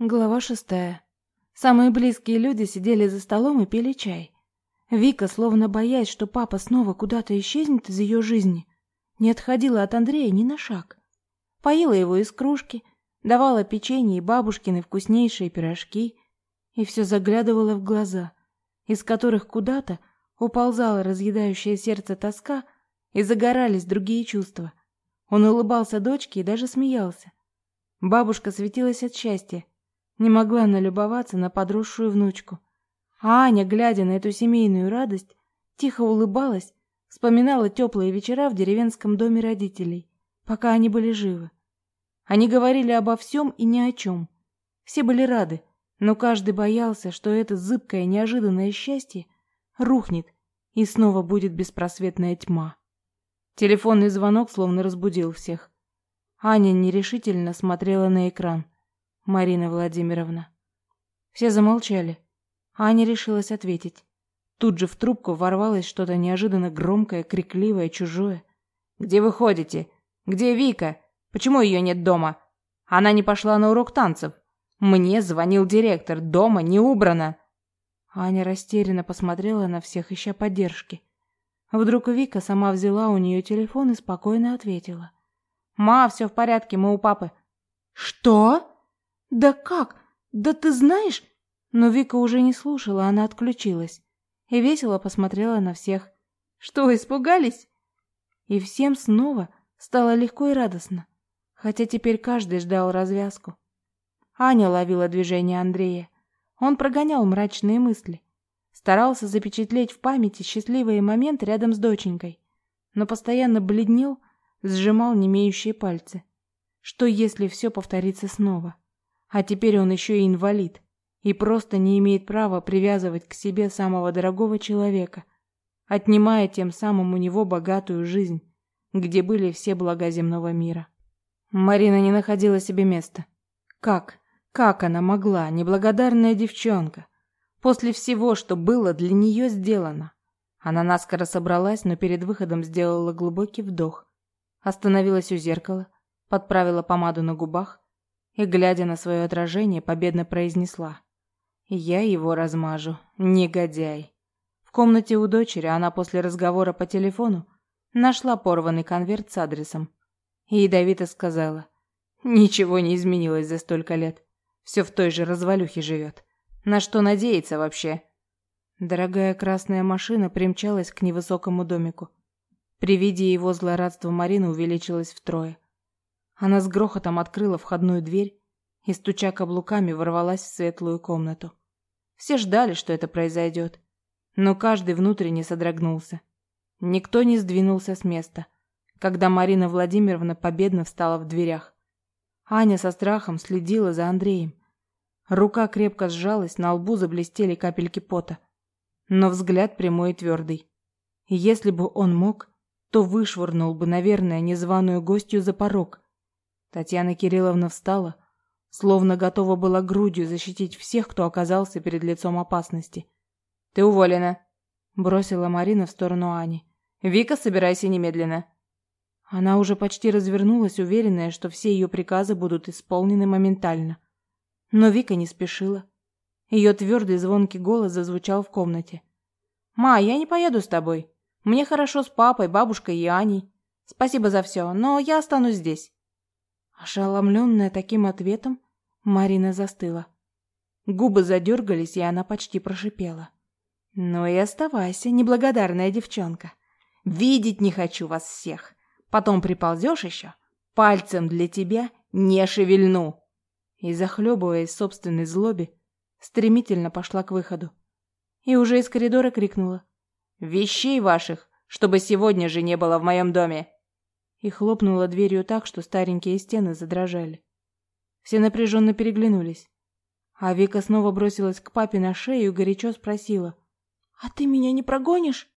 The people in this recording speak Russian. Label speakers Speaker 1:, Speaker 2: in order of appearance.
Speaker 1: Глава шестая. Самые близкие люди сидели за столом и пили чай. Вика, словно боясь, что папа снова куда-то исчезнет из ее жизни, не отходила от Андрея ни на шаг. Поила его из кружки, давала печенье и бабушкины вкуснейшие пирожки, и все заглядывала в глаза, из которых куда-то уползала разъедающее сердце тоска и загорались другие чувства. Он улыбался дочке и даже смеялся. Бабушка светилась от счастья, не могла налюбоваться на подросшую внучку. А Аня, глядя на эту семейную радость, тихо улыбалась, вспоминала теплые вечера в деревенском доме родителей, пока они были живы. Они говорили обо всем и ни о чем. Все были рады, но каждый боялся, что это зыбкое неожиданное счастье рухнет, и снова будет беспросветная тьма. Телефонный звонок словно разбудил всех. Аня нерешительно смотрела на экран. Марина Владимировна. Все замолчали. Аня решилась ответить. Тут же в трубку ворвалось что-то неожиданно громкое, крикливое, чужое. «Где вы ходите? Где Вика? Почему ее нет дома? Она не пошла на урок танцев. Мне звонил директор. Дома не убрано». Аня растерянно посмотрела на всех, ища поддержки. Вдруг Вика сама взяла у нее телефон и спокойно ответила. «Ма, все в порядке, мы у папы». «Что?» «Да как? Да ты знаешь...» Но Вика уже не слушала, она отключилась. И весело посмотрела на всех. «Что, испугались?» И всем снова стало легко и радостно. Хотя теперь каждый ждал развязку. Аня ловила движение Андрея. Он прогонял мрачные мысли. Старался запечатлеть в памяти счастливые моменты рядом с доченькой. Но постоянно бледнел, сжимал немеющие пальцы. Что если все повторится снова? А теперь он еще и инвалид и просто не имеет права привязывать к себе самого дорогого человека, отнимая тем самым у него богатую жизнь, где были все блага земного мира. Марина не находила себе места. Как? Как она могла, неблагодарная девчонка, после всего, что было для нее сделано? Она наскоро собралась, но перед выходом сделала глубокий вдох, остановилась у зеркала, подправила помаду на губах и, глядя на свое отражение, победно произнесла. «Я его размажу, негодяй». В комнате у дочери она после разговора по телефону нашла порванный конверт с адресом и ядовито сказала. «Ничего не изменилось за столько лет. Все в той же развалюхе живет. На что надеяться вообще?» Дорогая красная машина примчалась к невысокому домику. При виде его злорадства Марина увеличилась втрое. Она с грохотом открыла входную дверь и, стуча каблуками, ворвалась в светлую комнату. Все ждали, что это произойдет, но каждый внутренне содрогнулся. Никто не сдвинулся с места, когда Марина Владимировна победно встала в дверях. Аня со страхом следила за Андреем. Рука крепко сжалась, на лбу заблестели капельки пота. Но взгляд прямой и твердый. если бы он мог, то вышвырнул бы, наверное, незваную гостью за порог – Татьяна Кирилловна встала, словно готова была грудью защитить всех, кто оказался перед лицом опасности. «Ты уволена», — бросила Марина в сторону Ани. «Вика, собирайся немедленно». Она уже почти развернулась, уверенная, что все ее приказы будут исполнены моментально. Но Вика не спешила. Ее твердый звонкий голос зазвучал в комнате. «Ма, я не поеду с тобой. Мне хорошо с папой, бабушкой и Аней. Спасибо за все, но я останусь здесь». Ошеломленная таким ответом, Марина застыла. Губы задергались, и она почти прошипела. «Ну и оставайся, неблагодарная девчонка. Видеть не хочу вас всех. Потом приползешь еще, пальцем для тебя не шевельну». И, захлебываясь собственной злобе, стремительно пошла к выходу. И уже из коридора крикнула. «Вещей ваших, чтобы сегодня же не было в моем доме!» И хлопнула дверью так, что старенькие стены задрожали. Все напряженно переглянулись. А Вика снова бросилась к папе на шею и горячо спросила. «А ты меня не прогонишь?»